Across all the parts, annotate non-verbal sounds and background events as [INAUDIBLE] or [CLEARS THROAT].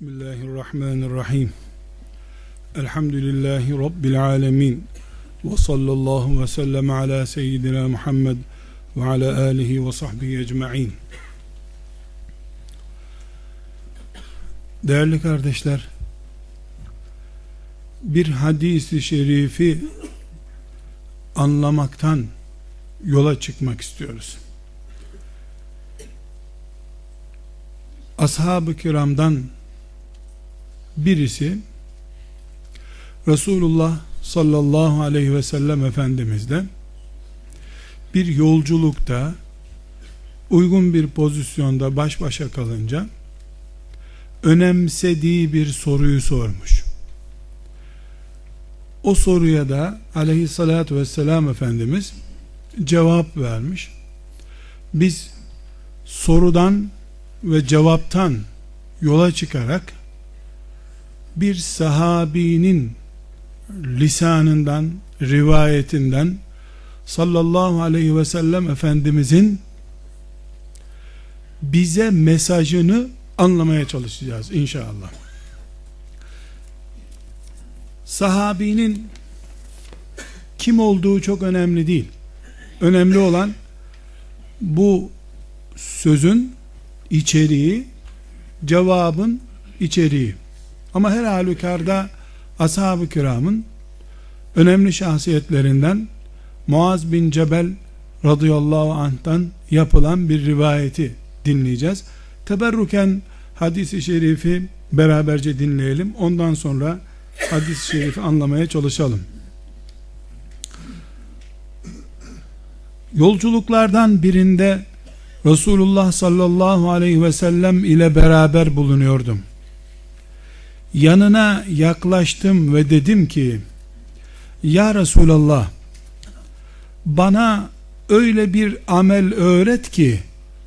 Bismillahirrahmanirrahim. Elhamdülillahi Rabbil alemin. Ve sallallahu ve sellem ala seyyidina Muhammed ve ala alihi ve sahbihi ecma'in. Değerli kardeşler, bir hadisi şerifi anlamaktan yola çıkmak istiyoruz. Ashab-ı kiramdan birisi Resulullah sallallahu aleyhi ve sellem Efendimiz'de bir yolculukta uygun bir pozisyonda baş başa kalınca önemsediği bir soruyu sormuş. O soruya da aleyhissalatü vesselam Efendimiz cevap vermiş. Biz sorudan ve cevaptan yola çıkarak bir sahabinin lisanından, rivayetinden sallallahu aleyhi ve sellem Efendimizin bize mesajını anlamaya çalışacağız inşallah. Sahabinin kim olduğu çok önemli değil. Önemli olan bu sözün içeriği, cevabın içeriği. Ama her halükarda ashab-ı kiramın önemli şahsiyetlerinden Muaz bin Cebel radıyallahu anh'tan yapılan bir rivayeti dinleyeceğiz. Teberruken hadisi şerifi beraberce dinleyelim. Ondan sonra hadis-i şerifi anlamaya çalışalım. Yolculuklardan birinde Resulullah sallallahu aleyhi ve sellem ile beraber bulunuyordum yanına yaklaştım ve dedim ki Ya Resulallah bana öyle bir amel öğret ki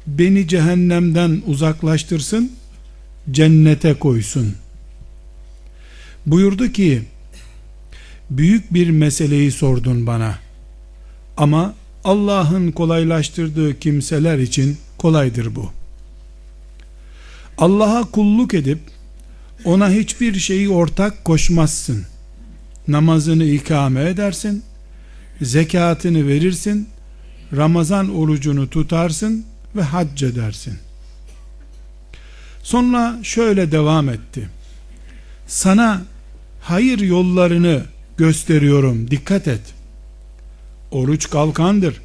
beni cehennemden uzaklaştırsın cennete koysun. Buyurdu ki büyük bir meseleyi sordun bana. Ama Allah'ın kolaylaştırdığı kimseler için kolaydır bu. Allah'a kulluk edip ona hiçbir şeyi ortak koşmazsın. Namazını ikame edersin, zekatını verirsin, Ramazan orucunu tutarsın ve hac edersin. Sonra şöyle devam etti. Sana hayır yollarını gösteriyorum, dikkat et. Oruç kalkandır.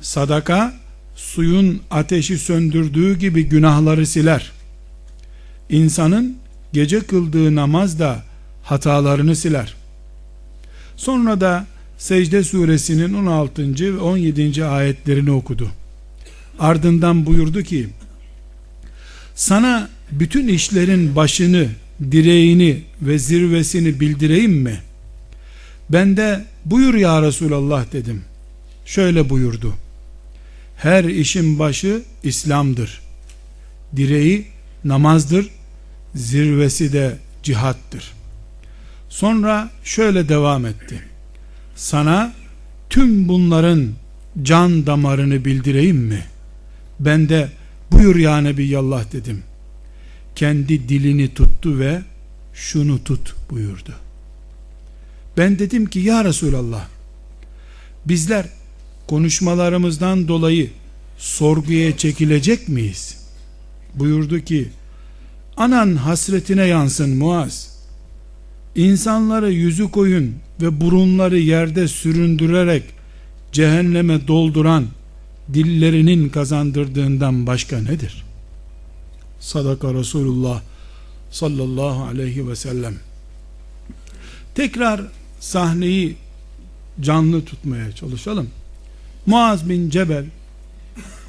Sadaka suyun ateşi söndürdüğü gibi günahları siler. İnsanın gece kıldığı namaz da hatalarını siler. Sonra da Secde suresinin 16. ve 17. ayetlerini okudu. Ardından buyurdu ki, sana bütün işlerin başını, direğini ve zirvesini bildireyim mi? Ben de buyur ya Resulallah dedim. Şöyle buyurdu. Her işin başı İslam'dır. Direği namazdır zirvesi de cihattır. Sonra şöyle devam etti. Sana tüm bunların can damarını bildireyim mi? Ben de buyur ya Nebiyallah dedim. Kendi dilini tuttu ve şunu tut buyurdu. Ben dedim ki ya Resulallah bizler konuşmalarımızdan dolayı sorguya çekilecek miyiz? Buyurdu ki anan hasretine yansın Muaz. İnsanları yüzü koyun ve burunları yerde süründürerek cehenneme dolduran dillerinin kazandırdığından başka nedir? Sadaka Resulullah sallallahu aleyhi ve sellem. Tekrar sahneyi canlı tutmaya çalışalım. Muaz bin Cebel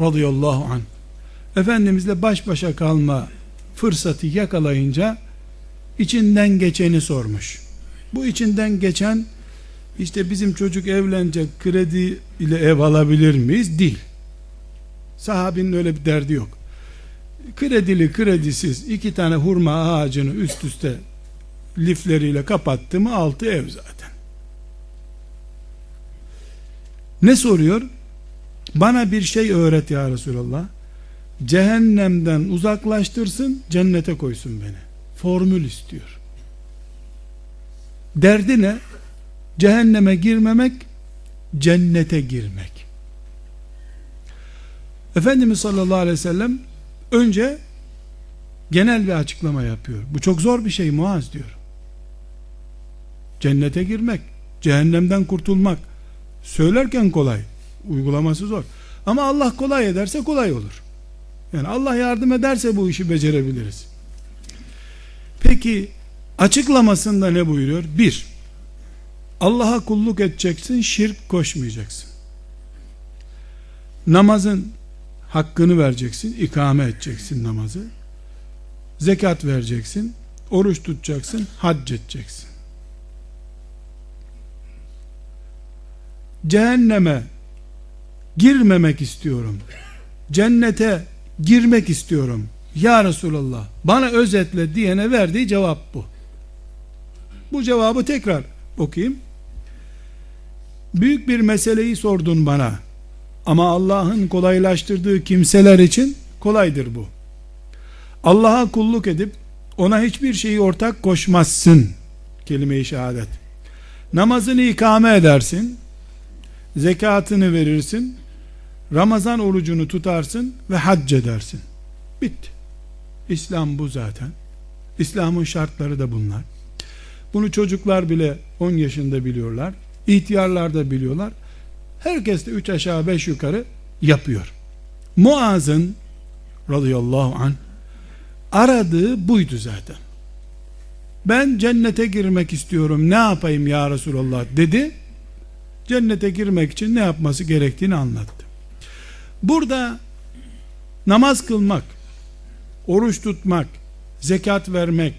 radıyallahu anh Efendimizle baş başa kalma fırsatı yakalayınca içinden geçeni sormuş. Bu içinden geçen işte bizim çocuk evlenecek kredi ile ev alabilir miyiz? Değil. Sahabinin öyle bir derdi yok. Kredili kredisiz iki tane hurma ağacını üst üste lifleriyle kapattı mı altı ev zaten. Ne soruyor? Bana bir şey öğret ya Resulallah cehennemden uzaklaştırsın cennete koysun beni formül istiyor. Derdi ne? Cehenneme girmemek, cennete girmek. Efendimiz sallallahu aleyhi ve sellem önce genel bir açıklama yapıyor. Bu çok zor bir şey Muaz diyor. Cennete girmek, cehennemden kurtulmak söylerken kolay, uygulaması zor. Ama Allah kolay ederse kolay olur. Yani Allah yardım ederse bu işi becerebiliriz. Peki açıklamasında ne buyuruyor? Bir, Allah'a kulluk edeceksin, şirk koşmayacaksın. Namazın hakkını vereceksin, ikame edeceksin namazı. Zekat vereceksin, oruç tutacaksın, hac edeceksin. Cehenneme girmemek istiyorum. Cennete girmek istiyorum. Ya Resulallah bana özetle diyene verdiği cevap bu. Bu cevabı tekrar okuyayım. Büyük bir meseleyi sordun bana. Ama Allah'ın kolaylaştırdığı kimseler için kolaydır bu. Allah'a kulluk edip ona hiçbir şeyi ortak koşmazsın. Kelime-i şehadet. Namazını ikame edersin. Zekatını verirsin. Ramazan orucunu tutarsın ve hac edersin. Bitti. İslam bu zaten. İslam'ın şartları da bunlar. Bunu çocuklar bile 10 yaşında biliyorlar. İhtiyarlar da biliyorlar. Herkes de 3 aşağı 5 yukarı yapıyor. Muaz'ın radıyallahu an aradığı buydu zaten. Ben cennete girmek istiyorum ne yapayım ya Resulallah dedi. Cennete girmek için ne yapması gerektiğini anlattı. Burada namaz kılmak, oruç tutmak, zekat vermek,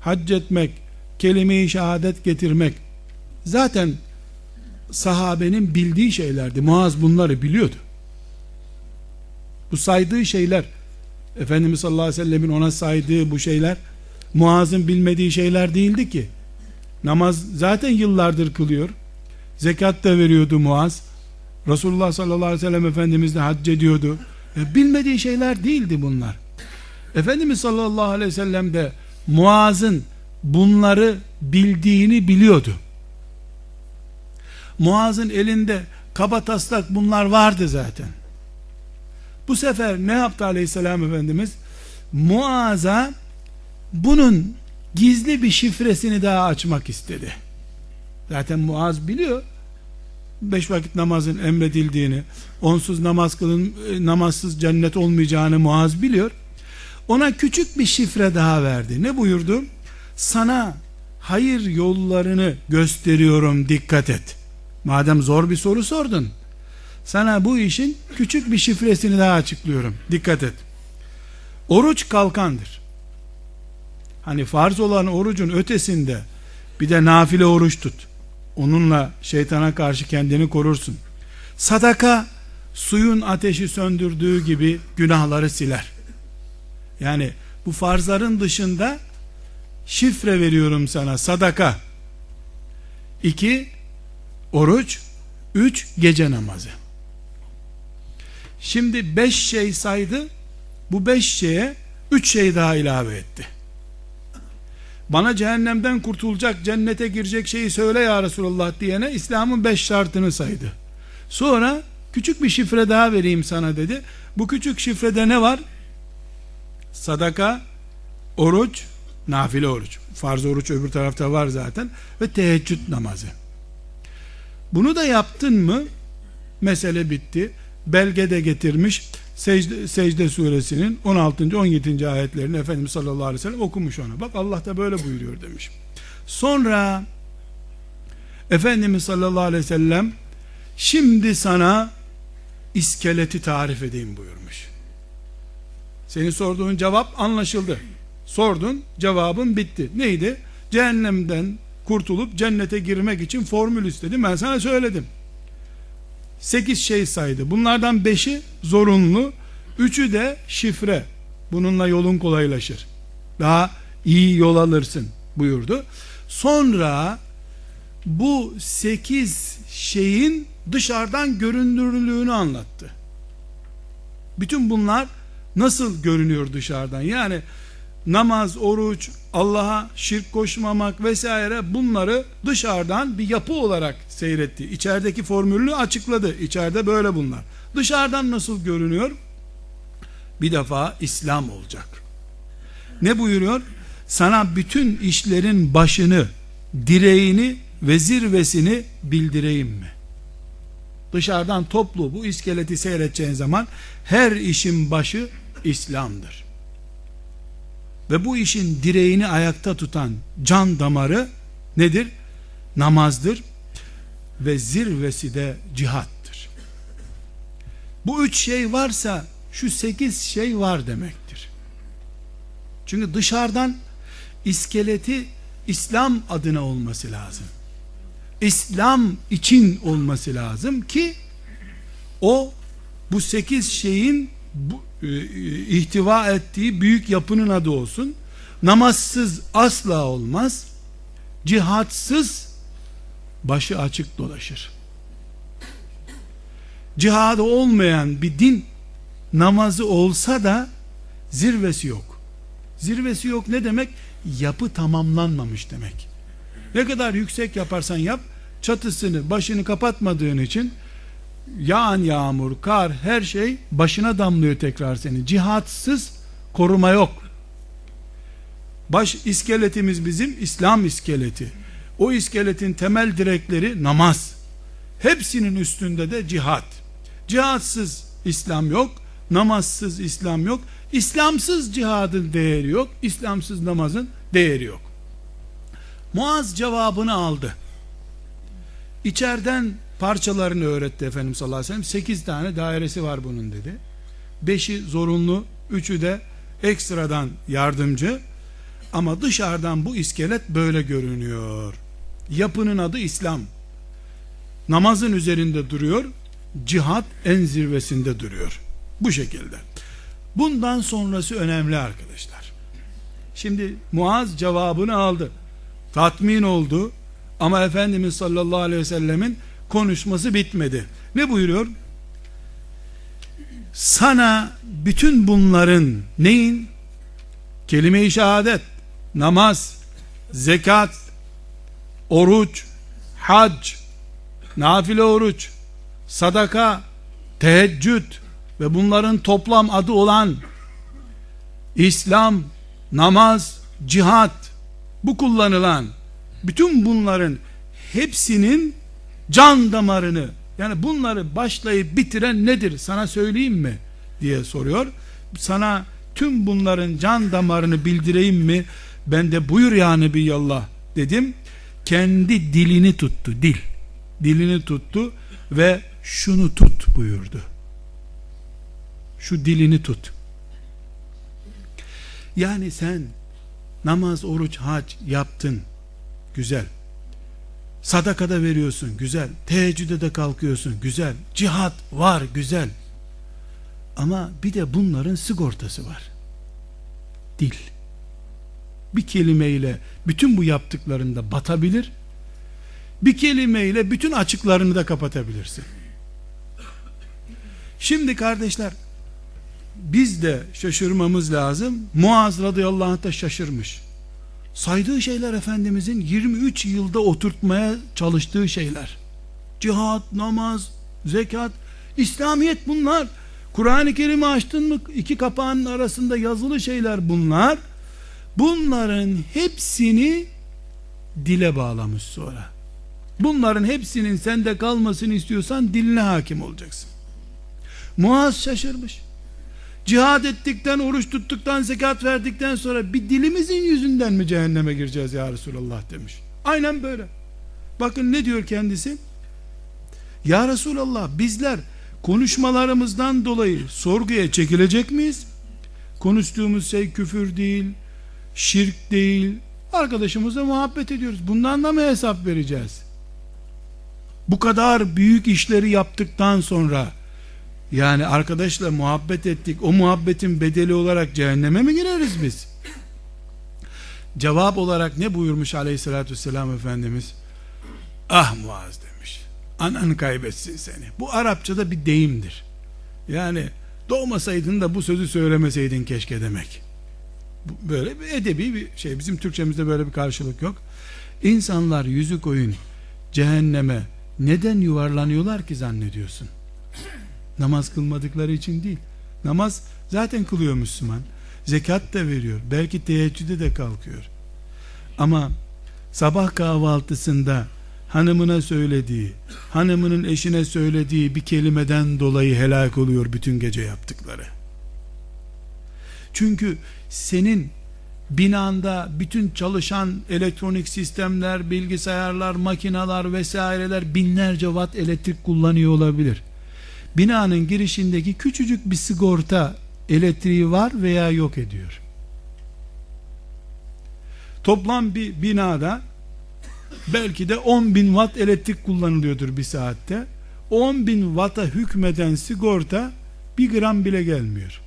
hac etmek, kelime-i şehadet getirmek zaten sahabenin bildiği şeylerdi. Muaz bunları biliyordu. Bu saydığı şeyler Efendimiz sallallahu aleyhi ve sellemin ona saydığı bu şeyler Muaz'ın bilmediği şeyler değildi ki. Namaz zaten yıllardır kılıyor. Zekat da veriyordu Muaz. Resulullah sallallahu aleyhi ve sellem Efendimiz de hac ediyordu. E, bilmediği şeyler değildi bunlar. Efendimiz sallallahu aleyhi ve sellem de Muaz'ın bunları bildiğini biliyordu. Muaz'ın elinde kaba taslak bunlar vardı zaten. Bu sefer ne yaptı aleyhisselam efendimiz? Muaz'a bunun gizli bir şifresini daha açmak istedi. Zaten Muaz biliyor. Beş vakit namazın emredildiğini, onsuz namaz kılın, e, namazsız cennet olmayacağını Muaz biliyor. Ona küçük bir şifre daha verdi. Ne buyurdu? Sana hayır yollarını gösteriyorum dikkat et. Madem zor bir soru sordun. Sana bu işin küçük bir şifresini daha açıklıyorum. Dikkat et. Oruç kalkandır. Hani farz olan orucun ötesinde bir de nafile oruç tut. Onunla şeytana karşı kendini korursun. Sadaka suyun ateşi söndürdüğü gibi günahları siler. Yani bu farzların dışında şifre veriyorum sana sadaka. İki oruç. Üç gece namazı. Şimdi beş şey saydı. Bu beş şeye üç şey daha ilave etti. Bana cehennemden kurtulacak, cennete girecek şeyi söyle ya Resulullah diyene İslam'ın beş şartını saydı. Sonra küçük bir şifre daha vereyim sana dedi. Bu küçük şifrede ne var? Sadaka, oruç, nafile oruç. Farz oruç öbür tarafta var zaten. Ve teheccüd namazı. Bunu da yaptın mı? Mesele bitti. Belge de getirmiş. Secde, Secde suresinin 16. 17. ayetlerini Efendimiz sallallahu aleyhi ve sellem okumuş ona. Bak Allah da böyle buyuruyor demiş. Sonra Efendimiz sallallahu aleyhi ve sellem şimdi sana iskeleti tarif edeyim buyurmuş. Senin sorduğun cevap anlaşıldı. Sordun, cevabın bitti. Neydi? Cehennemden kurtulup cennete girmek için formül istedim. Ben sana söyledim. 8 şey saydı. Bunlardan 5'i zorunlu, 3'ü de şifre. Bununla yolun kolaylaşır. Daha iyi yol alırsın buyurdu. Sonra bu 8 şeyin dışarıdan göründürülüğünü anlattı. Bütün bunlar nasıl görünüyor dışarıdan? Yani namaz, oruç, Allah'a şirk koşmamak vesaire bunları dışarıdan bir yapı olarak seyretti. İçerideki formülünü açıkladı. İçeride böyle bunlar. Dışarıdan nasıl görünüyor? Bir defa İslam olacak. Ne buyuruyor? Sana bütün işlerin başını, direğini ve zirvesini bildireyim mi? Dışarıdan toplu bu iskeleti seyredeceğin zaman her işin başı İslam'dır. Ve bu işin direğini ayakta tutan can damarı nedir? Namazdır. Ve zirvesi de cihattır. Bu üç şey varsa şu sekiz şey var demektir. Çünkü dışarıdan iskeleti İslam adına olması lazım. İslam için olması lazım ki o bu sekiz şeyin bu, e, ihtiva ettiği büyük yapının adı olsun. Namazsız asla olmaz. Cihatsız başı açık dolaşır. Cihadı olmayan bir din namazı olsa da zirvesi yok. Zirvesi yok ne demek? Yapı tamamlanmamış demek. Ne kadar yüksek yaparsan yap, çatısını, başını kapatmadığın için yağan yağmur, kar, her şey başına damlıyor tekrar seni. Cihatsız koruma yok. Baş iskeletimiz bizim İslam iskeleti. O iskeletin temel direkleri namaz. Hepsinin üstünde de cihat. Cihatsız İslam yok, namazsız İslam yok. İslamsız cihadın değeri yok, İslamsız namazın değeri yok. Muaz cevabını aldı. İçeriden parçalarını öğretti Efendimiz sallallahu aleyhi ve sellem. Sekiz tane dairesi var bunun dedi. Beşi zorunlu, üçü de ekstradan yardımcı. Ama dışarıdan bu iskelet böyle görünüyor. Yapının adı İslam. Namazın üzerinde duruyor. Cihat en zirvesinde duruyor. Bu şekilde. Bundan sonrası önemli arkadaşlar. Şimdi Muaz cevabını aldı. Tatmin oldu. Ama Efendimiz sallallahu aleyhi ve sellemin konuşması bitmedi. Ne buyuruyor? Sana bütün bunların neyin? Kelime-i şehadet, namaz, zekat, oruç, hac, nafile oruç, sadaka, teheccüd ve bunların toplam adı olan İslam, namaz, cihat bu kullanılan bütün bunların hepsinin can damarını yani bunları başlayıp bitiren nedir sana söyleyeyim mi diye soruyor. Sana tüm bunların can damarını bildireyim mi? Ben de buyur ya Nebiyallah dedim. Kendi dilini tuttu dil. Dilini tuttu ve şunu tut buyurdu. Şu dilini tut. Yani sen namaz, oruç, hac yaptın. Güzel. Sadakada veriyorsun güzel. Teheccüde de kalkıyorsun güzel. Cihat var güzel. Ama bir de bunların sigortası var. Dil. Bir kelimeyle bütün bu yaptıklarında batabilir. Bir kelimeyle bütün açıklarını da kapatabilirsin. Şimdi kardeşler biz de şaşırmamız lazım. Muaz radıyallahu anh da şaşırmış saydığı şeyler Efendimizin 23 yılda oturtmaya çalıştığı şeyler. Cihat, namaz, zekat, İslamiyet bunlar. Kur'an-ı Kerim'i açtın mı iki kapağın arasında yazılı şeyler bunlar. Bunların hepsini dile bağlamış sonra. Bunların hepsinin sende kalmasını istiyorsan diline hakim olacaksın. Muaz şaşırmış cihad ettikten, oruç tuttuktan, zekat verdikten sonra bir dilimizin yüzünden mi cehenneme gireceğiz ya Resulallah demiş. Aynen böyle. Bakın ne diyor kendisi? Ya Resulallah bizler konuşmalarımızdan dolayı sorguya çekilecek miyiz? Konuştuğumuz şey küfür değil, şirk değil. Arkadaşımızla muhabbet ediyoruz. Bundan da mı hesap vereceğiz? Bu kadar büyük işleri yaptıktan sonra yani arkadaşla muhabbet ettik. O muhabbetin bedeli olarak cehenneme mi gireriz biz? Cevap olarak ne buyurmuş aleyhissalatü vesselam Efendimiz? Ah Muaz demiş. Anan kaybetsin seni. Bu Arapçada bir deyimdir. Yani doğmasaydın da bu sözü söylemeseydin keşke demek. Böyle bir edebi bir şey. Bizim Türkçemizde böyle bir karşılık yok. İnsanlar yüzü koyun cehenneme neden yuvarlanıyorlar ki zannediyorsun? Namaz kılmadıkları için değil. Namaz zaten kılıyor Müslüman. Zekat da veriyor. Belki teheccüde de kalkıyor. Ama sabah kahvaltısında hanımına söylediği, hanımının eşine söylediği bir kelimeden dolayı helak oluyor bütün gece yaptıkları. Çünkü senin binanda bütün çalışan elektronik sistemler, bilgisayarlar, makineler vesaireler binlerce watt elektrik kullanıyor olabilir. Binanın girişindeki küçücük bir sigorta elektriği var veya yok ediyor. Toplam bir binada belki de 10 bin watt elektrik kullanılıyordur bir saatte. 10 bin watt'a hükmeden sigorta bir gram bile gelmiyor.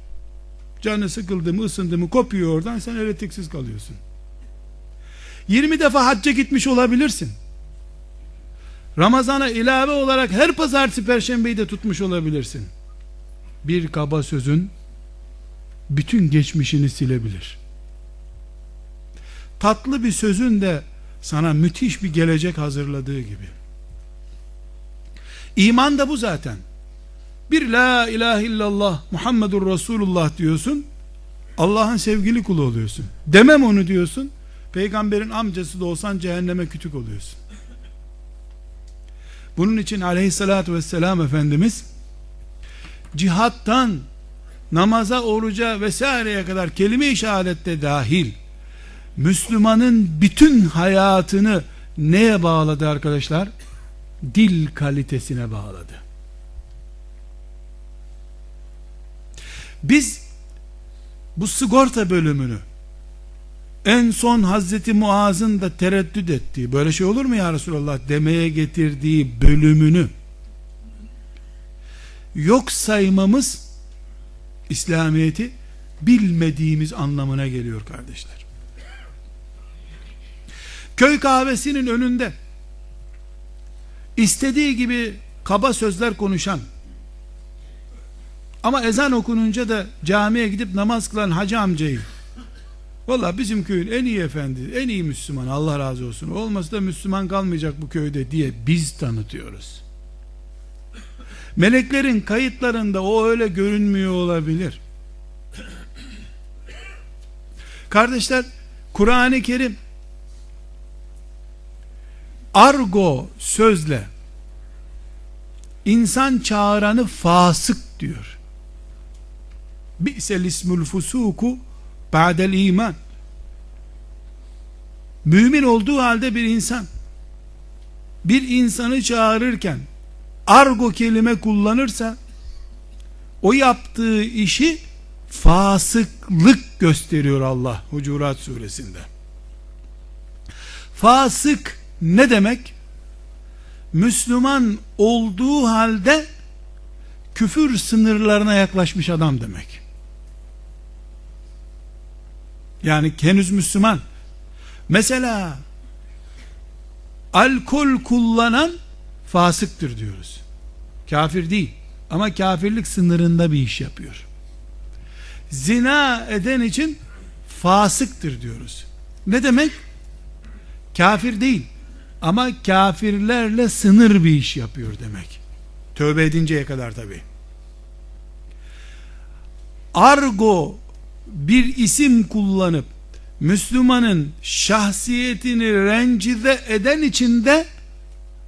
Canı sıkıldı mı ısındı mı kopuyor oradan sen elektriksiz kalıyorsun. 20 defa hacca gitmiş olabilirsin. Ramazana ilave olarak her pazartesi perşembeyi de tutmuş olabilirsin. Bir kaba sözün bütün geçmişini silebilir. Tatlı bir sözün de sana müthiş bir gelecek hazırladığı gibi. İman da bu zaten. Bir la ilahe illallah Muhammedur Resulullah diyorsun. Allah'ın sevgili kulu oluyorsun. Demem onu diyorsun. Peygamberin amcası da olsan cehenneme kütük oluyorsun. Bunun için aleyhissalatü vesselam Efendimiz cihattan namaza, oruca vesaireye kadar kelime-i şehadette dahil Müslümanın bütün hayatını neye bağladı arkadaşlar? Dil kalitesine bağladı. Biz bu sigorta bölümünü en son Hazreti Muaz'ın da tereddüt ettiği böyle şey olur mu ya Resulallah demeye getirdiği bölümünü yok saymamız İslamiyet'i bilmediğimiz anlamına geliyor kardeşler. Köy kahvesinin önünde istediği gibi kaba sözler konuşan ama ezan okununca da camiye gidip namaz kılan hacı amcayı Valla bizim köyün en iyi efendi, en iyi Müslüman Allah razı olsun. Olmasa da Müslüman kalmayacak bu köyde diye biz tanıtıyoruz. Meleklerin kayıtlarında o öyle görünmüyor olabilir. Kardeşler, Kur'an-ı Kerim argo sözle insan çağıranı fasık diyor. Bi'sel ismul fusuku ba'del iman. Mümin olduğu halde bir insan bir insanı çağırırken argo kelime kullanırsa o yaptığı işi fasıklık gösteriyor Allah Hucurat suresinde. Fasık ne demek? Müslüman olduğu halde küfür sınırlarına yaklaşmış adam demek. Yani henüz Müslüman. Mesela alkol kullanan fasıktır diyoruz. Kafir değil. Ama kafirlik sınırında bir iş yapıyor. Zina eden için fasıktır diyoruz. Ne demek? Kafir değil. Ama kafirlerle sınır bir iş yapıyor demek. Tövbe edinceye kadar tabi. Argo bir isim kullanıp Müslümanın şahsiyetini rencide eden için de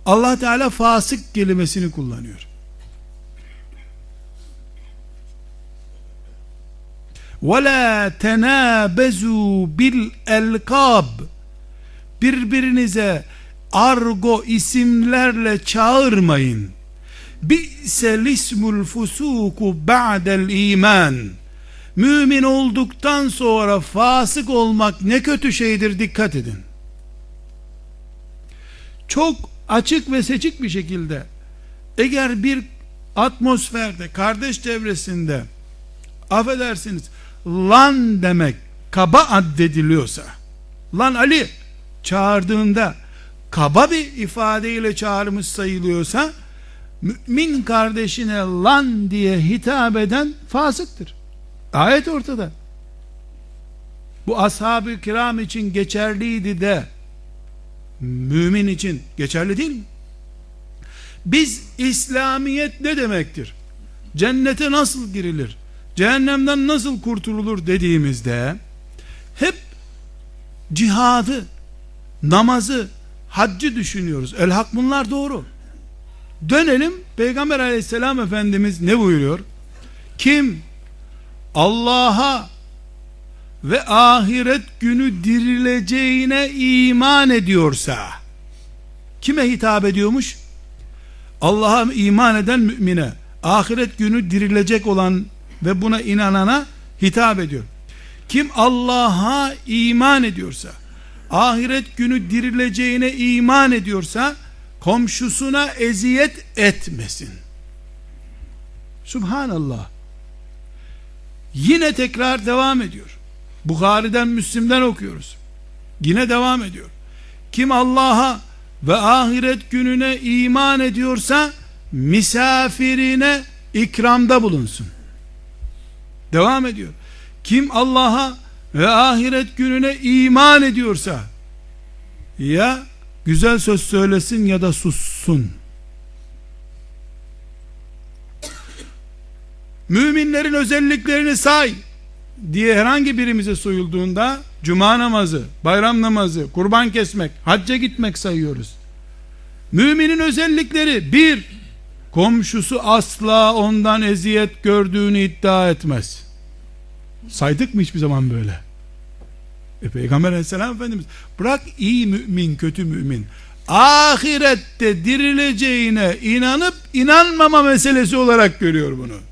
Allah Teala fasık kelimesini kullanıyor. وَلَا تَنَابَزُوا بِالْاَلْقَابِ Birbirinize argo isimlerle çağırmayın. Bi'sel ismul fusuku ba'del iman. Mümin olduktan sonra fasık olmak ne kötü şeydir dikkat edin. Çok açık ve seçik bir şekilde eğer bir atmosferde, kardeş çevresinde affedersiniz lan demek kaba addediliyorsa lan Ali çağırdığında kaba bir ifadeyle çağırmış sayılıyorsa mümin kardeşine lan diye hitap eden fasıktır. Ayet ortada. bu ashab-ı kiram için geçerliydi de mümin için geçerli değil mi? Biz İslamiyet ne demektir? Cennete nasıl girilir? Cehennemden nasıl kurtululur dediğimizde hep cihadı, namazı, haccı düşünüyoruz. El hak bunlar doğru. Dönelim Peygamber aleyhisselam efendimiz ne buyuruyor? Kim Allah'a ve ahiret günü dirileceğine iman ediyorsa kime hitap ediyormuş? Allah'a iman eden mümine, ahiret günü dirilecek olan ve buna inanana hitap ediyor. Kim Allah'a iman ediyorsa, ahiret günü dirileceğine iman ediyorsa, komşusuna eziyet etmesin. Subhanallah. Yine tekrar devam ediyor. Bukhari'den Müslim'den okuyoruz. Yine devam ediyor. Kim Allah'a ve ahiret gününe iman ediyorsa misafirine ikramda bulunsun. Devam ediyor. Kim Allah'a ve ahiret gününe iman ediyorsa ya güzel söz söylesin ya da sussun. Müminlerin özelliklerini say diye herhangi birimize soyulduğunda cuma namazı, bayram namazı, kurban kesmek, hacca gitmek sayıyoruz. Müminin özellikleri bir, komşusu asla ondan eziyet gördüğünü iddia etmez. Saydık mı hiçbir zaman böyle? E Peygamber aleyhisselam efendimiz bırak iyi mümin kötü mümin ahirette dirileceğine inanıp inanmama meselesi olarak görüyor bunu.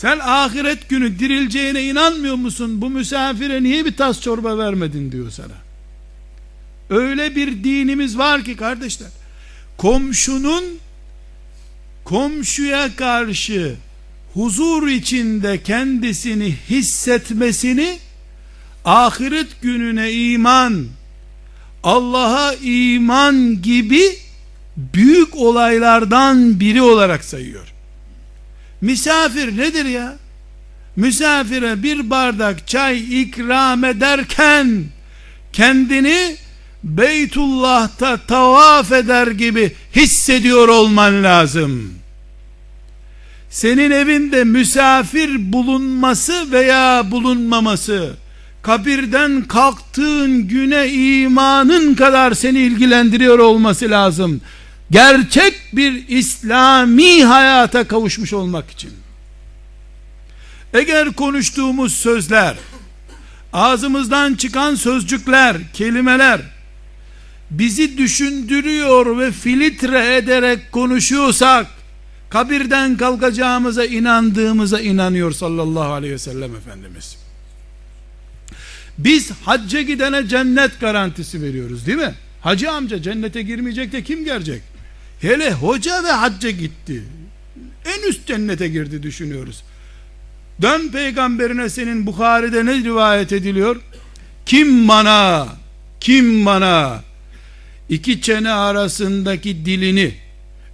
Sen ahiret günü dirileceğine inanmıyor musun? Bu misafire niye bir tas çorba vermedin diyor sana. Öyle bir dinimiz var ki kardeşler. Komşunun komşuya karşı huzur içinde kendisini hissetmesini ahiret gününe iman Allah'a iman gibi büyük olaylardan biri olarak sayıyor. Misafir nedir ya? Misafire bir bardak çay ikram ederken kendini Beytullah'ta tavaf eder gibi hissediyor olman lazım. Senin evinde misafir bulunması veya bulunmaması kabirden kalktığın güne imanın kadar seni ilgilendiriyor olması lazım gerçek bir İslami hayata kavuşmuş olmak için. Eğer konuştuğumuz sözler, ağzımızdan çıkan sözcükler, kelimeler, bizi düşündürüyor ve filtre ederek konuşuyorsak, kabirden kalkacağımıza inandığımıza inanıyor sallallahu aleyhi ve sellem Efendimiz. Biz hacca gidene cennet garantisi veriyoruz değil mi? Hacı amca cennete girmeyecek de kim gelecek? Hele hoca ve hacca gitti. En üst cennete girdi düşünüyoruz. Dön peygamberine senin Bukhari'de ne rivayet ediliyor? Kim bana, kim bana iki çene arasındaki dilini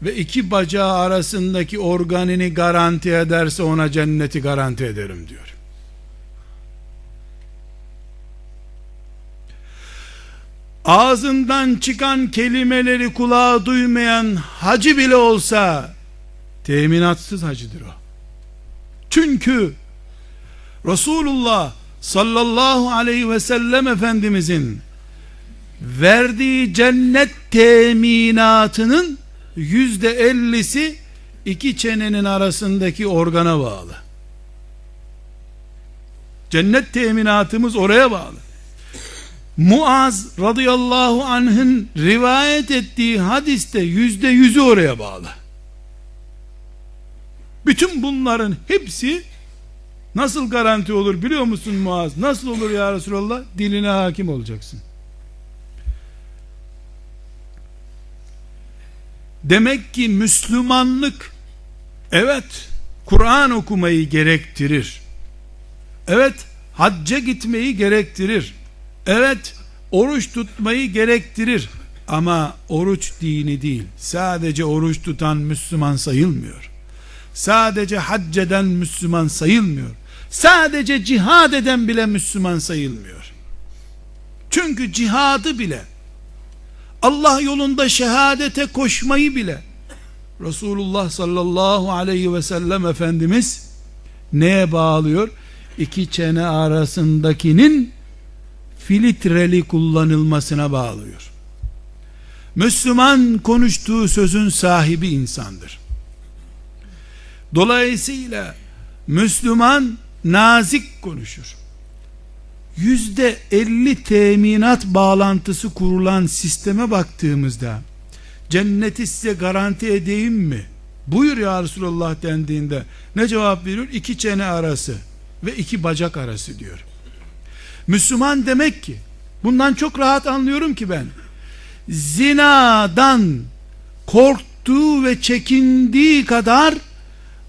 ve iki bacağı arasındaki organini garanti ederse ona cenneti garanti ederim diyor. Ağzından çıkan kelimeleri kulağa duymayan hacı bile olsa teminatsız hacıdır o. Çünkü Resulullah sallallahu aleyhi ve sellem Efendimizin verdiği cennet teminatının yüzde ellisi iki çenenin arasındaki organa bağlı. Cennet teminatımız oraya bağlı. Muaz radıyallahu anh'ın rivayet ettiği hadiste yüzde yüzü oraya bağlı. Bütün bunların hepsi nasıl garanti olur biliyor musun Muaz? Nasıl olur ya Resulallah? Diline hakim olacaksın. Demek ki Müslümanlık evet Kur'an okumayı gerektirir. Evet hacca gitmeyi gerektirir Evet, oruç tutmayı gerektirir. Ama oruç dini değil. Sadece oruç tutan Müslüman sayılmıyor. Sadece hacceden Müslüman sayılmıyor. Sadece cihad eden bile Müslüman sayılmıyor. Çünkü cihadı bile Allah yolunda şehadete koşmayı bile Resulullah sallallahu aleyhi ve sellem Efendimiz neye bağlıyor? İki çene arasındakinin filtreli kullanılmasına bağlıyor. Müslüman konuştuğu sözün sahibi insandır. Dolayısıyla Müslüman nazik konuşur. Yüzde elli teminat bağlantısı kurulan sisteme baktığımızda cenneti size garanti edeyim mi? Buyur ya Resulullah dendiğinde ne cevap veriyor? İki çene arası ve iki bacak arası diyor. Müslüman demek ki bundan çok rahat anlıyorum ki ben zinadan korktuğu ve çekindiği kadar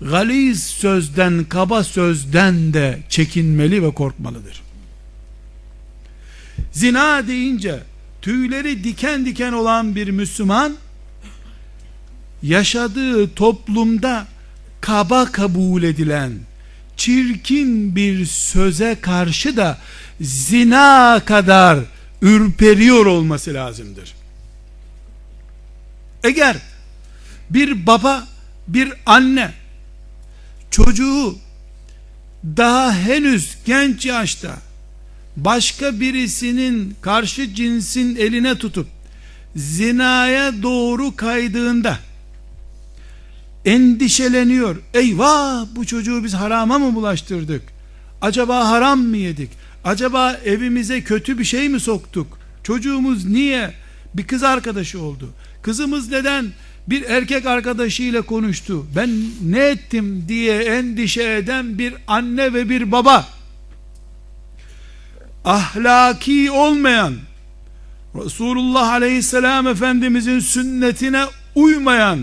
galiz sözden, kaba sözden de çekinmeli ve korkmalıdır. Zina deyince tüyleri diken diken olan bir Müslüman yaşadığı toplumda kaba kabul edilen çirkin bir söze karşı da zina kadar ürperiyor olması lazımdır. Eğer bir baba, bir anne çocuğu daha henüz genç yaşta başka birisinin karşı cinsin eline tutup zinaya doğru kaydığında endişeleniyor. Eyvah bu çocuğu biz harama mı bulaştırdık? Acaba haram mı yedik? Acaba evimize kötü bir şey mi soktuk? Çocuğumuz niye bir kız arkadaşı oldu? Kızımız neden bir erkek arkadaşıyla konuştu? Ben ne ettim diye endişe eden bir anne ve bir baba ahlaki olmayan Resulullah aleyhisselam efendimizin sünnetine uymayan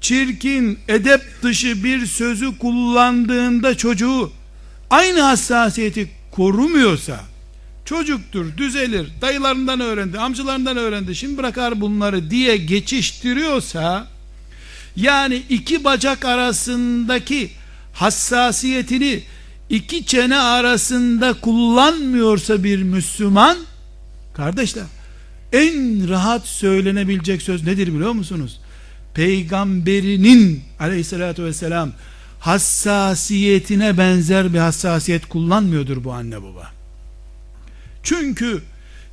çirkin edep dışı bir sözü kullandığında çocuğu aynı hassasiyeti korumuyorsa çocuktur düzelir dayılarından öğrendi amcalarından öğrendi şimdi bırakar bunları diye geçiştiriyorsa yani iki bacak arasındaki hassasiyetini iki çene arasında kullanmıyorsa bir Müslüman kardeşler en rahat söylenebilecek söz nedir biliyor musunuz? Peygamberinin aleyhissalatü vesselam hassasiyetine benzer bir hassasiyet kullanmıyordur bu anne baba. Çünkü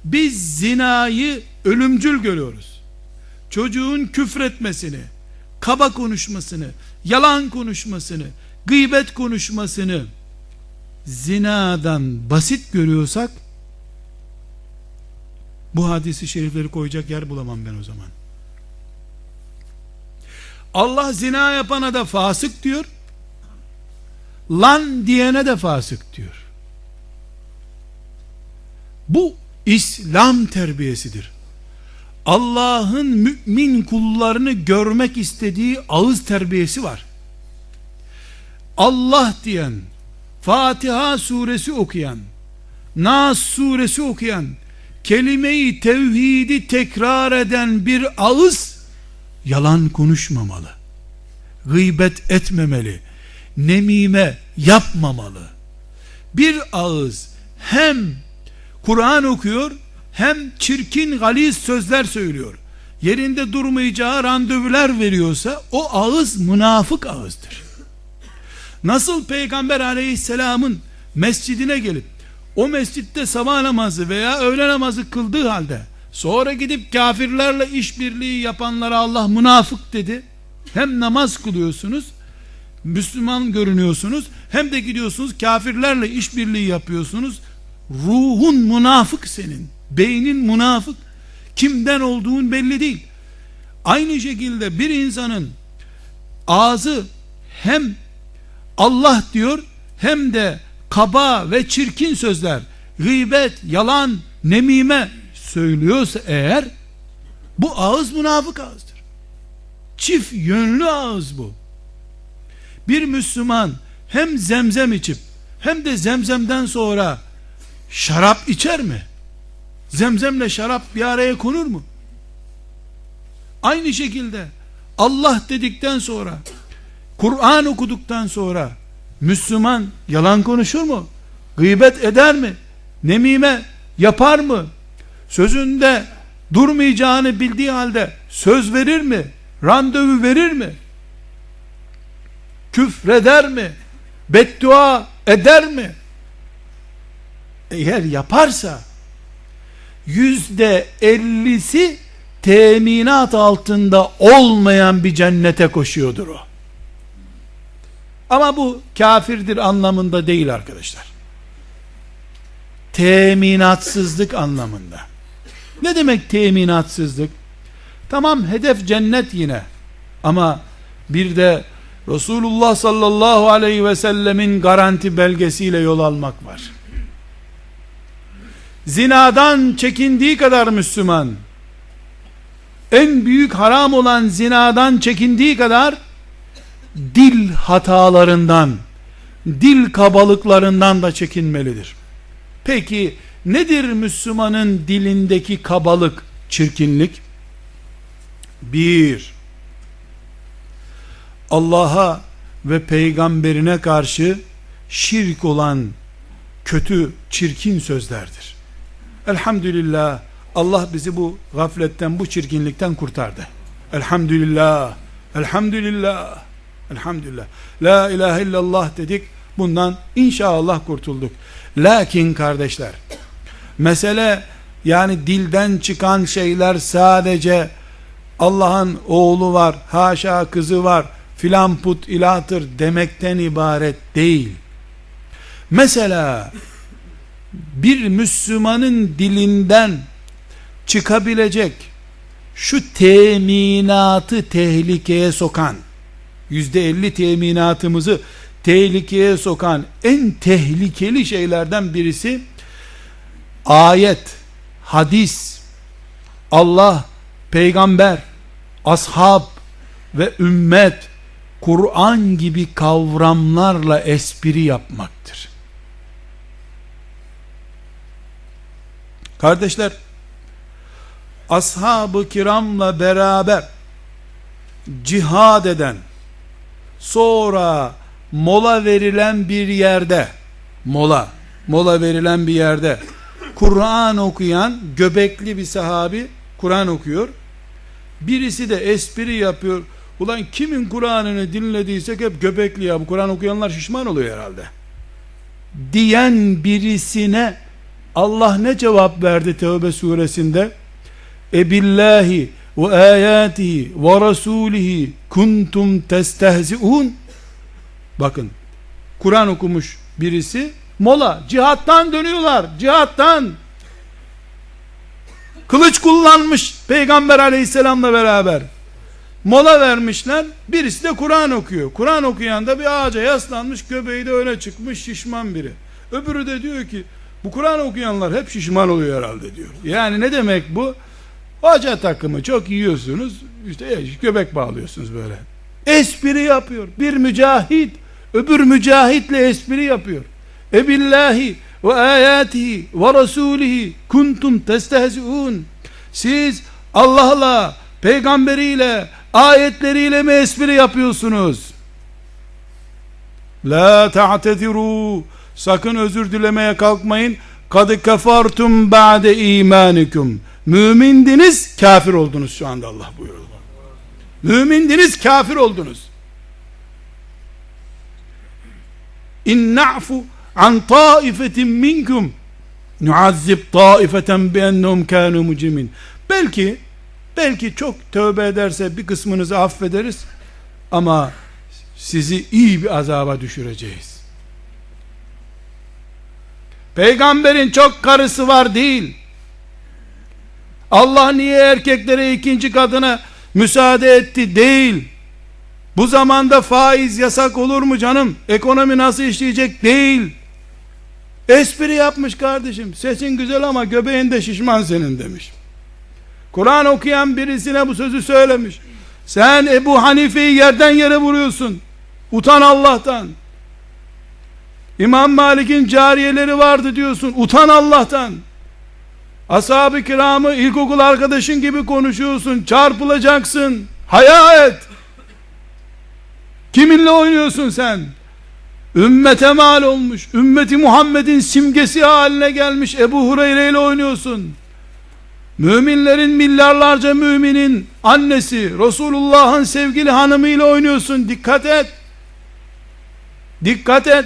biz zinayı ölümcül görüyoruz. Çocuğun küfretmesini, kaba konuşmasını, yalan konuşmasını, gıybet konuşmasını zinadan basit görüyorsak bu hadisi şerifleri koyacak yer bulamam ben o zaman. Allah zina yapana da fasık diyor. Lan diyene de fasık diyor. Bu İslam terbiyesidir. Allah'ın mümin kullarını görmek istediği ağız terbiyesi var. Allah diyen, Fatiha suresi okuyan, Nas suresi okuyan, kelimeyi tevhidi tekrar eden bir ağız, yalan konuşmamalı. Gıybet etmemeli. Nemime yapmamalı. Bir ağız hem Kur'an okuyor hem çirkin galiz sözler söylüyor. Yerinde durmayacağı randevular veriyorsa o ağız münafık ağızdır. Nasıl Peygamber aleyhisselamın mescidine gelip o mescitte sabah namazı veya öğle namazı kıldığı halde sonra gidip kafirlerle işbirliği yapanlara Allah münafık dedi. Hem namaz kılıyorsunuz Müslüman görünüyorsunuz hem de gidiyorsunuz kafirlerle işbirliği yapıyorsunuz ruhun münafık senin beynin münafık kimden olduğun belli değil aynı şekilde bir insanın ağzı hem Allah diyor hem de kaba ve çirkin sözler gıybet, yalan, nemime söylüyorsa eğer bu ağız münafık ağızdır. Çift yönlü ağız bu. Bir Müslüman hem zemzem içip hem de zemzemden sonra şarap içer mi? Zemzemle şarap bir araya konur mu? Aynı şekilde Allah dedikten sonra Kur'an okuduktan sonra Müslüman yalan konuşur mu? Gıybet eder mi? Nemime yapar mı? Sözünde durmayacağını bildiği halde söz verir mi? Randevu verir mi? Küfreder mi? Beddua eder mi? Eğer yaparsa yüzde ellisi teminat altında olmayan bir cennete koşuyordur o. Ama bu kafirdir anlamında değil arkadaşlar. Teminatsızlık anlamında. Ne demek teminatsızlık? Tamam hedef cennet yine. Ama bir de Resulullah sallallahu aleyhi ve sellemin garanti belgesiyle yol almak var. Zinadan çekindiği kadar Müslüman, en büyük haram olan zinadan çekindiği kadar dil hatalarından, dil kabalıklarından da çekinmelidir. Peki nedir Müslümanın dilindeki kabalık, çirkinlik? Bir, Allah'a ve peygamberine karşı şirk olan kötü, çirkin sözlerdir. Elhamdülillah Allah bizi bu gafletten, bu çirkinlikten kurtardı. Elhamdülillah, elhamdülillah, elhamdülillah. La ilahe illallah dedik, bundan inşallah kurtulduk. Lakin kardeşler, mesele yani dilden çıkan şeyler sadece Allah'ın oğlu var, haşa kızı var, filan put ilahtır demekten ibaret değil. Mesela bir Müslümanın dilinden çıkabilecek şu teminatı tehlikeye sokan yüzde elli teminatımızı tehlikeye sokan en tehlikeli şeylerden birisi ayet, hadis, Allah, peygamber, ashab ve ümmet Kur'an gibi kavramlarla espri yapmaktır. Kardeşler, ashab-ı kiramla beraber cihad eden, sonra mola verilen bir yerde, mola, mola verilen bir yerde, Kur'an okuyan göbekli bir sahabi Kur'an okuyor. Birisi de espri yapıyor. Ulan kimin Kur'an'ını dinlediysek hep göbekli ya. Bu Kur'an okuyanlar şişman oluyor herhalde. Diyen birisine Allah ne cevap verdi Tevbe suresinde? E billahi ve ayatihi ve rasulihi kuntum testehzi'un Bakın Kur'an okumuş birisi mola cihattan dönüyorlar cihattan kılıç kullanmış peygamber aleyhisselamla beraber mola vermişler birisi de Kur'an okuyor. Kur'an okuyan da bir ağaca yaslanmış göbeği de öne çıkmış şişman biri. Öbürü de diyor ki bu Kur'an okuyanlar hep şişman oluyor herhalde diyor. Yani ne demek bu? Hoca takımı çok yiyorsunuz işte göbek bağlıyorsunuz böyle. Espri yapıyor. Bir mücahit öbür mücahitle espri yapıyor. E billahi ve ayatihi ve rasulihi kuntum testehziun. Siz Allah'la peygamberiyle ayetleriyle mi espri yapıyorsunuz? La ta'tediru. Sakın özür dilemeye kalkmayın. Kad kafartum ba'de imanikum. Mümindiniz kafir oldunuz şu anda Allah buyurdu. Mümindiniz kafir oldunuz. İn na'fu an taifetin minkum. Nuazzib taifeten bi kanu mujrimin belki belki çok tövbe ederse bir kısmınızı affederiz ama sizi iyi bir azaba düşüreceğiz peygamberin çok karısı var değil Allah niye erkeklere ikinci kadına müsaade etti değil bu zamanda faiz yasak olur mu canım? Ekonomi nasıl işleyecek? Değil. Espri yapmış kardeşim. Sesin güzel ama göbeğinde şişman senin demiş. Kur'an okuyan birisine bu sözü söylemiş. Sen Ebu Hanife'yi yerden yere vuruyorsun. Utan Allah'tan. İmam Malik'in cariyeleri vardı diyorsun. Utan Allah'tan. Ashab-ı kiramı ilkokul arkadaşın gibi konuşuyorsun. Çarpılacaksın. Haya et. Kiminle oynuyorsun sen? Ümmete mal olmuş. Ümmeti Muhammed'in simgesi haline gelmiş. Ebu Hureyre ile oynuyorsun. Müminlerin milyarlarca müminin annesi Resulullah'ın sevgili hanımıyla oynuyorsun. Dikkat et. Dikkat et.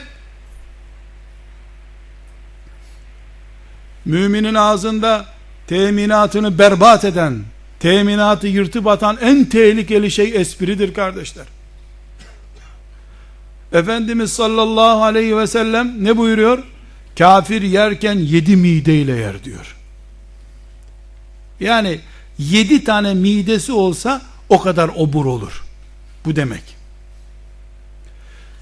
Müminin ağzında teminatını berbat eden, teminatı yırtıp atan en tehlikeli şey espridir kardeşler. Efendimiz sallallahu aleyhi ve sellem ne buyuruyor? Kafir yerken yedi mideyle yer diyor. Yani yedi tane midesi olsa o kadar obur olur. Bu demek.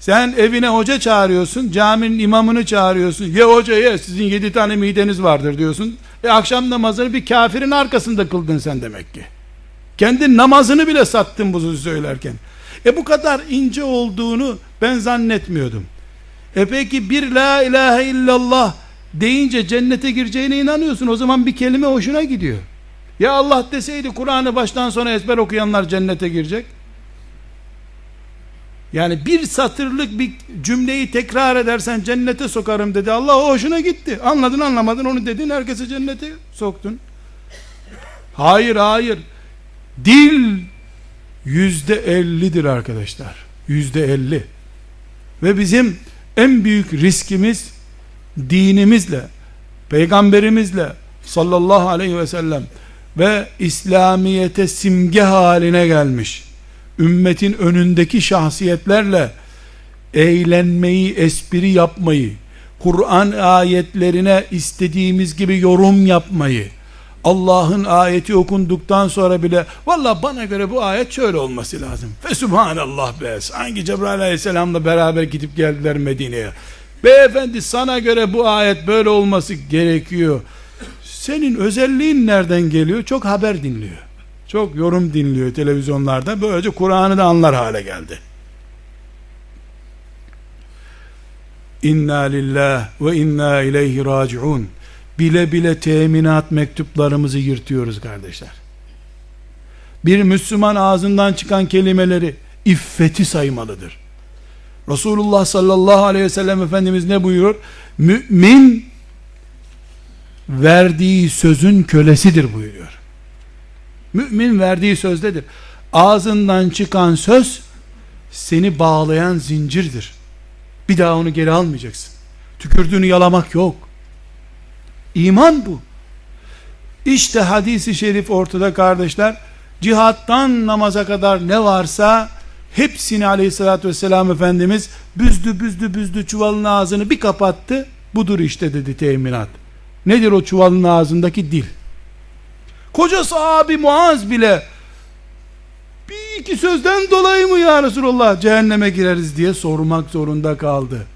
Sen evine hoca çağırıyorsun, caminin imamını çağırıyorsun. Ye hoca ye, sizin yedi tane mideniz vardır diyorsun. E akşam namazını bir kafirin arkasında kıldın sen demek ki. Kendi namazını bile sattın bu söylerken. E bu kadar ince olduğunu ben zannetmiyordum. E peki bir la ilahe illallah deyince cennete gireceğine inanıyorsun. O zaman bir kelime hoşuna gidiyor. Ya Allah deseydi Kur'an'ı baştan sona ezber okuyanlar cennete girecek. Yani bir satırlık bir cümleyi tekrar edersen cennete sokarım dedi. Allah o hoşuna gitti. Anladın anlamadın onu dedin herkese cennete soktun. Hayır hayır. Dil yüzde ellidir arkadaşlar. Yüzde elli. Ve bizim en büyük riskimiz dinimizle, peygamberimizle sallallahu aleyhi ve sellem ve İslamiyete simge haline gelmiş ümmetin önündeki şahsiyetlerle eğlenmeyi, espri yapmayı, Kur'an ayetlerine istediğimiz gibi yorum yapmayı, Allah'ın ayeti okunduktan sonra bile valla bana göre bu ayet şöyle olması lazım. Fe subhanallah be. Sanki Cebrail aleyhisselamla beraber gidip geldiler Medine'ye. Beyefendi sana göre bu ayet böyle olması gerekiyor. Senin özelliğin nereden geliyor? Çok haber dinliyor. Çok yorum dinliyor televizyonlarda. Böylece Kur'an'ı da anlar hale geldi. İnna lillah ve inna ileyhi raciun. Bile bile teminat mektuplarımızı yırtıyoruz kardeşler. Bir Müslüman ağzından çıkan kelimeleri iffeti saymalıdır. Resulullah sallallahu aleyhi ve sellem Efendimiz ne buyuruyor? Mümin verdiği sözün kölesidir buyuruyor. Mümin verdiği sözdedir. Ağzından çıkan söz seni bağlayan zincirdir. Bir daha onu geri almayacaksın. Tükürdüğünü yalamak yok. İman bu. İşte hadisi şerif ortada kardeşler. Cihattan namaza kadar ne varsa hepsini aleyhissalatü vesselam Efendimiz büzdü büzdü büzdü çuvalın ağzını bir kapattı. Budur işte dedi teminat. Nedir o çuvalın ağzındaki dil? Koca sahabi Muaz bile bir iki sözden dolayı mı ya Resulallah cehenneme gireriz diye sormak zorunda kaldı.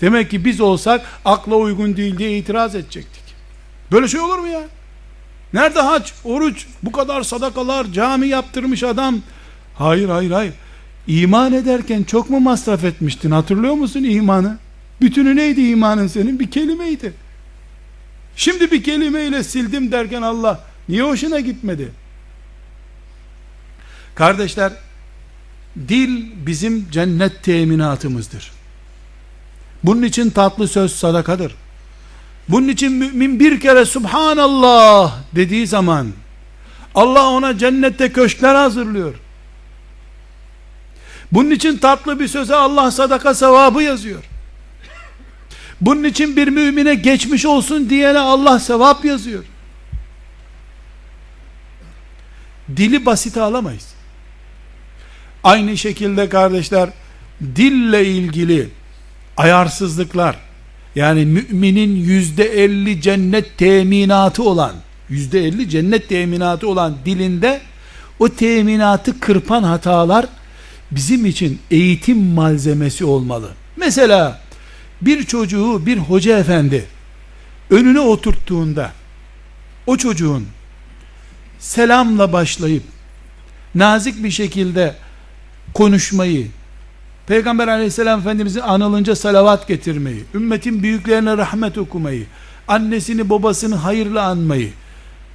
Demek ki biz olsak akla uygun değil diye itiraz edecektik. Böyle şey olur mu ya? Nerede hac, oruç, bu kadar sadakalar, cami yaptırmış adam. Hayır hayır hayır. İman ederken çok mu masraf etmiştin? Hatırlıyor musun imanı? Bütünü neydi imanın senin? Bir kelimeydi. Şimdi bir kelimeyle sildim derken Allah Niye hoşuna gitmedi? Kardeşler, dil bizim cennet teminatımızdır. Bunun için tatlı söz sadakadır. Bunun için mümin bir kere Subhanallah dediği zaman Allah ona cennette köşkler hazırlıyor. Bunun için tatlı bir söze Allah sadaka sevabı yazıyor. Bunun için bir mümine geçmiş olsun diyene Allah sevap yazıyor. Dili basite alamayız. Aynı şekilde kardeşler dille ilgili ayarsızlıklar yani müminin yüzde elli cennet teminatı olan yüzde elli cennet teminatı olan dilinde o teminatı kırpan hatalar bizim için eğitim malzemesi olmalı. Mesela bir çocuğu bir hoca efendi önüne oturttuğunda o çocuğun selamla başlayıp nazik bir şekilde konuşmayı, Peygamber aleyhisselam efendimizin anılınca salavat getirmeyi, ümmetin büyüklerine rahmet okumayı, annesini babasını hayırla anmayı,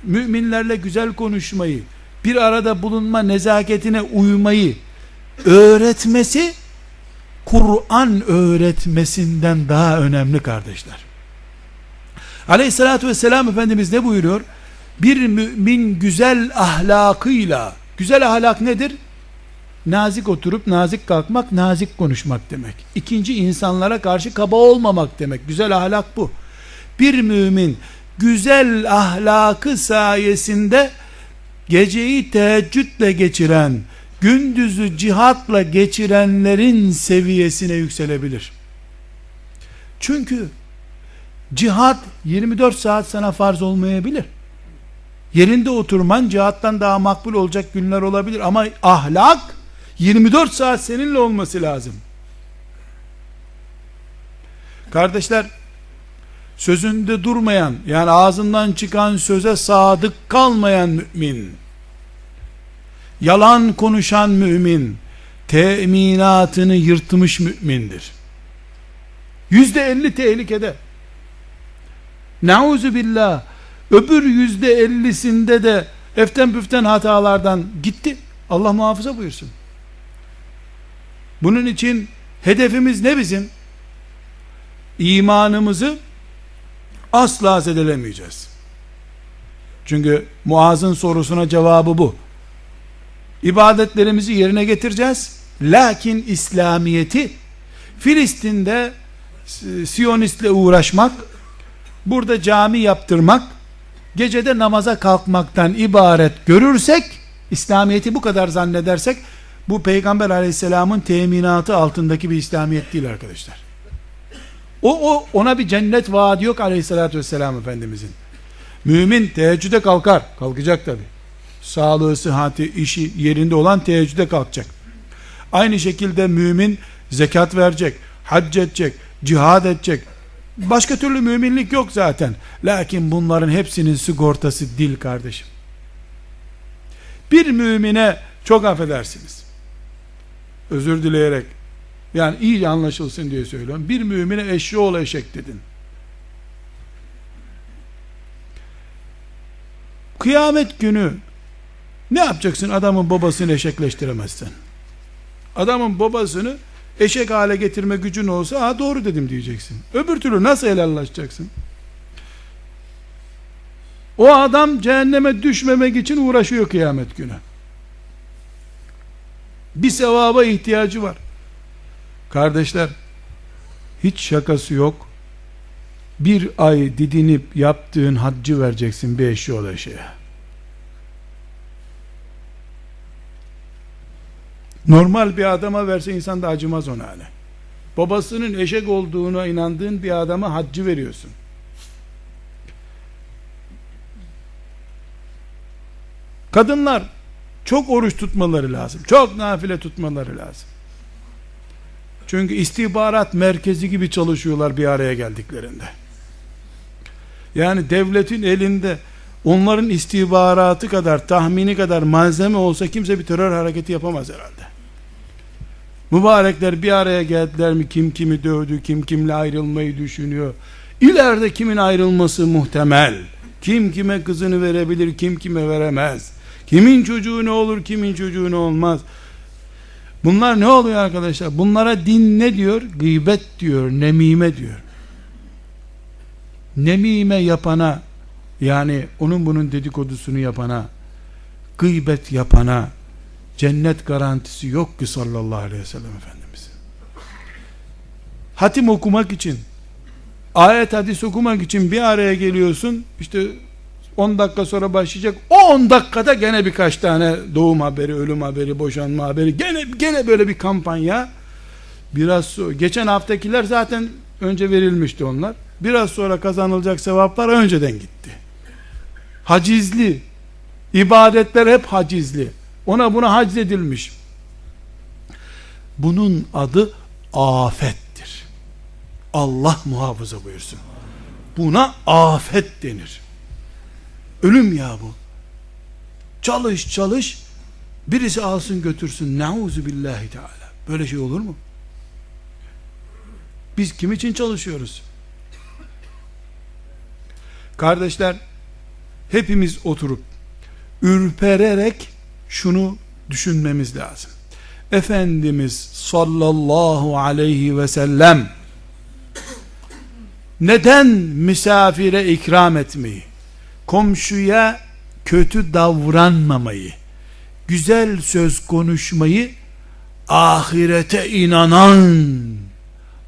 müminlerle güzel konuşmayı, bir arada bulunma nezaketine uymayı öğretmesi Kur'an öğretmesinden daha önemli kardeşler. Aleyhissalatü vesselam Efendimiz ne buyuruyor? Bir mümin güzel ahlakıyla, güzel ahlak nedir? Nazik oturup nazik kalkmak, nazik konuşmak demek. İkinci insanlara karşı kaba olmamak demek. Güzel ahlak bu. Bir mümin güzel ahlakı sayesinde geceyi teheccüdle geçiren, gündüzü cihatla geçirenlerin seviyesine yükselebilir. Çünkü cihat 24 saat sana farz olmayabilir. Yerinde oturman cihattan daha makbul olacak günler olabilir ama ahlak 24 saat seninle olması lazım. Kardeşler sözünde durmayan yani ağzından çıkan söze sadık kalmayan mümin yalan konuşan mümin teminatını yırtmış mümindir. Yüzde elli tehlikede. Nauzu billah öbür yüzde ellisinde de eften püften hatalardan gitti. Allah muhafaza buyursun. Bunun için hedefimiz ne bizim? İmanımızı asla zedelemeyeceğiz. Çünkü Muaz'ın sorusuna cevabı bu. İbadetlerimizi yerine getireceğiz. Lakin İslamiyeti Filistin'de Siyonistle uğraşmak, burada cami yaptırmak, gecede namaza kalkmaktan ibaret görürsek, İslamiyeti bu kadar zannedersek, bu Peygamber aleyhisselamın teminatı altındaki bir İslamiyet değil arkadaşlar. O, o ona bir cennet vaadi yok aleyhissalatü vesselam Efendimizin. Mümin teheccüde kalkar. Kalkacak tabi. Sağlığı, sıhhati, işi yerinde olan teheccüde kalkacak. Aynı şekilde mümin zekat verecek, hac edecek, cihad edecek. Başka türlü müminlik yok zaten. Lakin bunların hepsinin sigortası dil kardeşim. Bir mümine çok affedersiniz. Özür dileyerek yani iyi anlaşılsın diye söylüyorum. Bir mümine eşeğoğlu eşek dedin. Kıyamet günü ne yapacaksın adamın babasını eşekleştiremezsen? Adamın babasını eşek hale getirme gücün olsa ha doğru dedim diyeceksin. Öbür türlü nasıl helallaşacaksın? O adam cehenneme düşmemek için uğraşıyor kıyamet günü. Bir sevaba ihtiyacı var. Kardeşler, hiç şakası yok. Bir ay didinip yaptığın haccı vereceksin bir eşya eşeğe. Normal bir adama verse insan da acımaz ona hani. Babasının eşek olduğuna inandığın bir adama haccı veriyorsun. Kadınlar çok oruç tutmaları lazım. Çok nafile tutmaları lazım. Çünkü istihbarat merkezi gibi çalışıyorlar bir araya geldiklerinde. Yani devletin elinde onların istihbaratı kadar, tahmini kadar malzeme olsa kimse bir terör hareketi yapamaz herhalde. Mübarekler bir araya geldiler mi kim kimi dövdü, kim kimle ayrılmayı düşünüyor. İleride kimin ayrılması muhtemel. Kim kime kızını verebilir, kim kime veremez. Kimin çocuğu ne olur, kimin çocuğu ne olmaz. Bunlar ne oluyor arkadaşlar? Bunlara din ne diyor? Gıybet diyor, nemime diyor. Nemime yapana, yani onun bunun dedikodusunu yapana, gıybet yapana, cennet garantisi yok ki sallallahu aleyhi ve sellem Efendimiz. Hatim okumak için, ayet hadis okumak için bir araya geliyorsun, işte 10 dakika sonra başlayacak. O 10 dakikada gene birkaç tane doğum haberi, ölüm haberi, boşanma haberi, gene gene böyle bir kampanya. Biraz geçen haftakiler zaten önce verilmişti onlar. Biraz sonra kazanılacak sevaplar önceden gitti. Hacizli. ibadetler hep hacizli. Ona buna hac edilmiş. Bunun adı afettir. Allah muhafaza buyursun. Buna afet denir. Ölüm ya bu. Çalış çalış birisi alsın götürsün. Nauzu billahi teala. Böyle şey olur mu? Biz kim için çalışıyoruz? Kardeşler hepimiz oturup ürpererek şunu düşünmemiz lazım. Efendimiz sallallahu aleyhi ve sellem neden misafire ikram etmeyi, komşuya kötü davranmamayı, güzel söz konuşmayı ahirete inanan,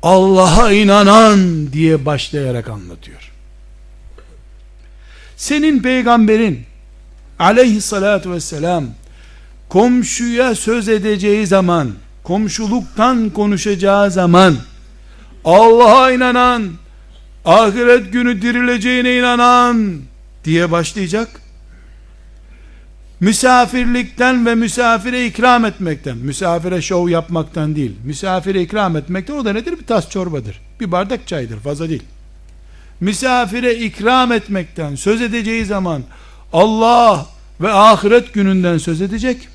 Allah'a inanan diye başlayarak anlatıyor. Senin peygamberin aleyhissalatu vesselam komşuya söz edeceği zaman, komşuluktan konuşacağı zaman, Allah'a inanan, ahiret günü dirileceğine inanan diye başlayacak. Misafirlikten ve misafire ikram etmekten, misafire şov yapmaktan değil, misafire ikram etmekten o da nedir? Bir tas çorbadır. Bir bardak çaydır, fazla değil. Misafire ikram etmekten söz edeceği zaman Allah ve ahiret gününden söz edecek.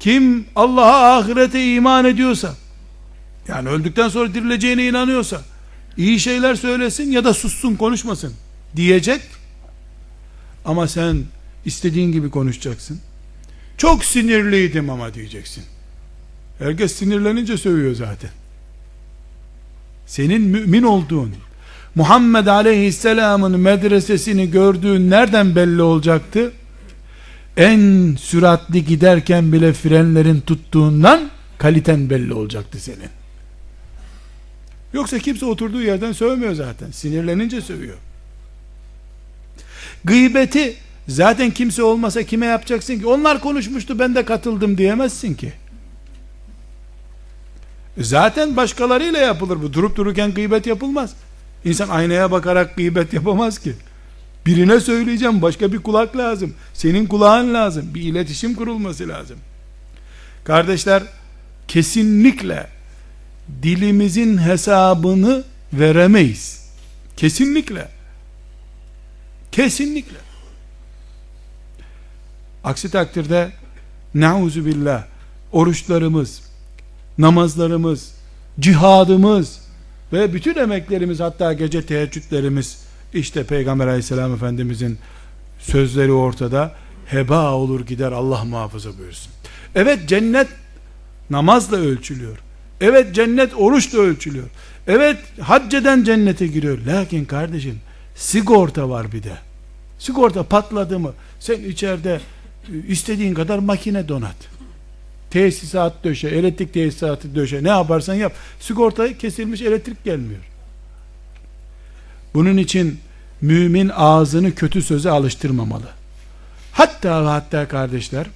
Kim Allah'a ahirete iman ediyorsa, yani öldükten sonra dirileceğine inanıyorsa, iyi şeyler söylesin ya da sussun konuşmasın diyecek. Ama sen istediğin gibi konuşacaksın. Çok sinirliydim ama diyeceksin. Herkes sinirlenince sövüyor zaten. Senin mümin olduğun, Muhammed Aleyhisselam'ın medresesini gördüğün nereden belli olacaktı? En süratli giderken bile frenlerin tuttuğundan kaliten belli olacaktı senin. Yoksa kimse oturduğu yerden sövmüyor zaten. Sinirlenince sövüyor. Gıybeti zaten kimse olmasa kime yapacaksın ki? Onlar konuşmuştu ben de katıldım diyemezsin ki. Zaten başkalarıyla yapılır bu. Durup dururken gıybet yapılmaz. İnsan aynaya bakarak gıybet yapamaz ki. Birine söyleyeceğim başka bir kulak lazım. Senin kulağın lazım. Bir iletişim kurulması lazım. Kardeşler kesinlikle dilimizin hesabını veremeyiz. Kesinlikle. Kesinlikle. Aksi takdirde nauzu billah oruçlarımız, namazlarımız, cihadımız ve bütün emeklerimiz hatta gece teheccüdlerimiz işte Peygamber aleyhisselam efendimizin sözleri ortada heba olur gider Allah muhafaza buyursun. Evet cennet namazla ölçülüyor. Evet cennet oruçla ölçülüyor. Evet hacceden cennete giriyor. Lakin kardeşim sigorta var bir de. Sigorta patladı mı sen içeride e, istediğin kadar makine donat. Tesisat döşe, elektrik tesisatı döşe, ne yaparsan yap. Sigorta kesilmiş elektrik gelmiyor. Bunun için mümin ağzını kötü söze alıştırmamalı. Hatta hatta kardeşler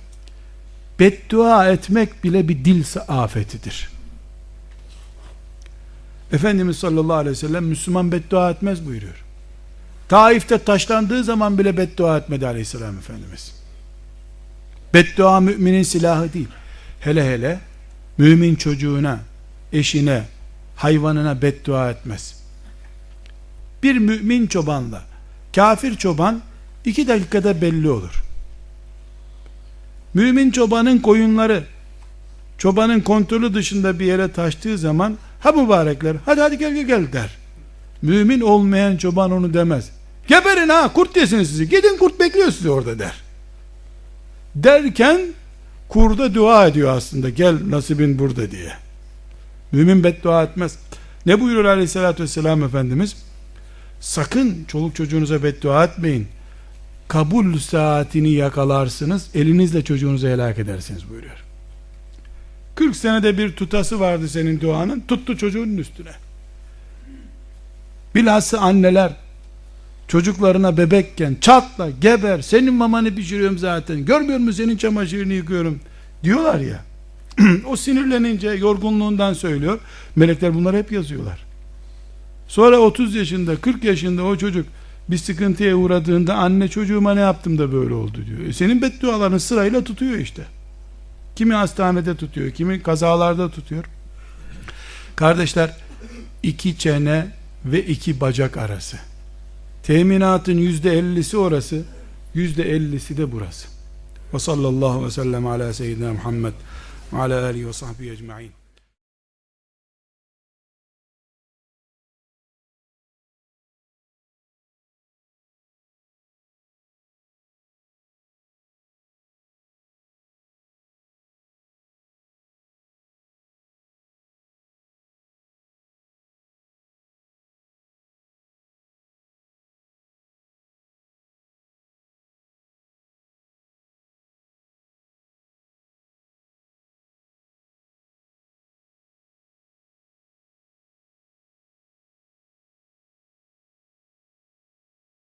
beddua etmek bile bir dil afetidir. Efendimiz sallallahu aleyhi ve sellem Müslüman beddua etmez buyuruyor. Taif'te taşlandığı zaman bile beddua etmedi aleyhisselam Efendimiz. Beddua müminin silahı değil. Hele hele mümin çocuğuna, eşine, hayvanına beddua etmez. Bir mümin çobanla kafir çoban iki dakikada belli olur. Mümin çobanın koyunları çobanın kontrolü dışında bir yere taştığı zaman ha mübarekler hadi hadi gel gel gel der. Mümin olmayan çoban onu demez. Geberin ha kurt yesin sizi. Gidin kurt bekliyor sizi orada der. Derken kurda dua ediyor aslında. Gel nasibin burada diye. Mümin beddua etmez. Ne buyuruyor aleyhissalatü vesselam Efendimiz? Sakın çoluk çocuğunuza beddua etmeyin. Kabul saatini yakalarsınız. Elinizle çocuğunuzu helak edersiniz buyuruyor. 40 senede bir tutası vardı senin duanın. Tuttu çocuğunun üstüne. Bilhassa anneler çocuklarına bebekken çatla geber senin mamanı pişiriyorum zaten görmüyor musun senin çamaşırını yıkıyorum diyorlar ya [CLEARS THROAT] o sinirlenince yorgunluğundan söylüyor melekler bunları hep yazıyorlar sonra 30 yaşında 40 yaşında o çocuk bir sıkıntıya uğradığında anne çocuğuma ne yaptım da böyle oldu diyor e senin beddualarını sırayla tutuyor işte kimi hastanede tutuyor kimi kazalarda tutuyor kardeşler iki çene ve iki bacak arası Teminatın yüzde ellisi orası, yüzde ellisi de burası. Ve sallallahu ve sellem ala seyyidina Muhammed ve ala alihi ve sahbihi ecma'in.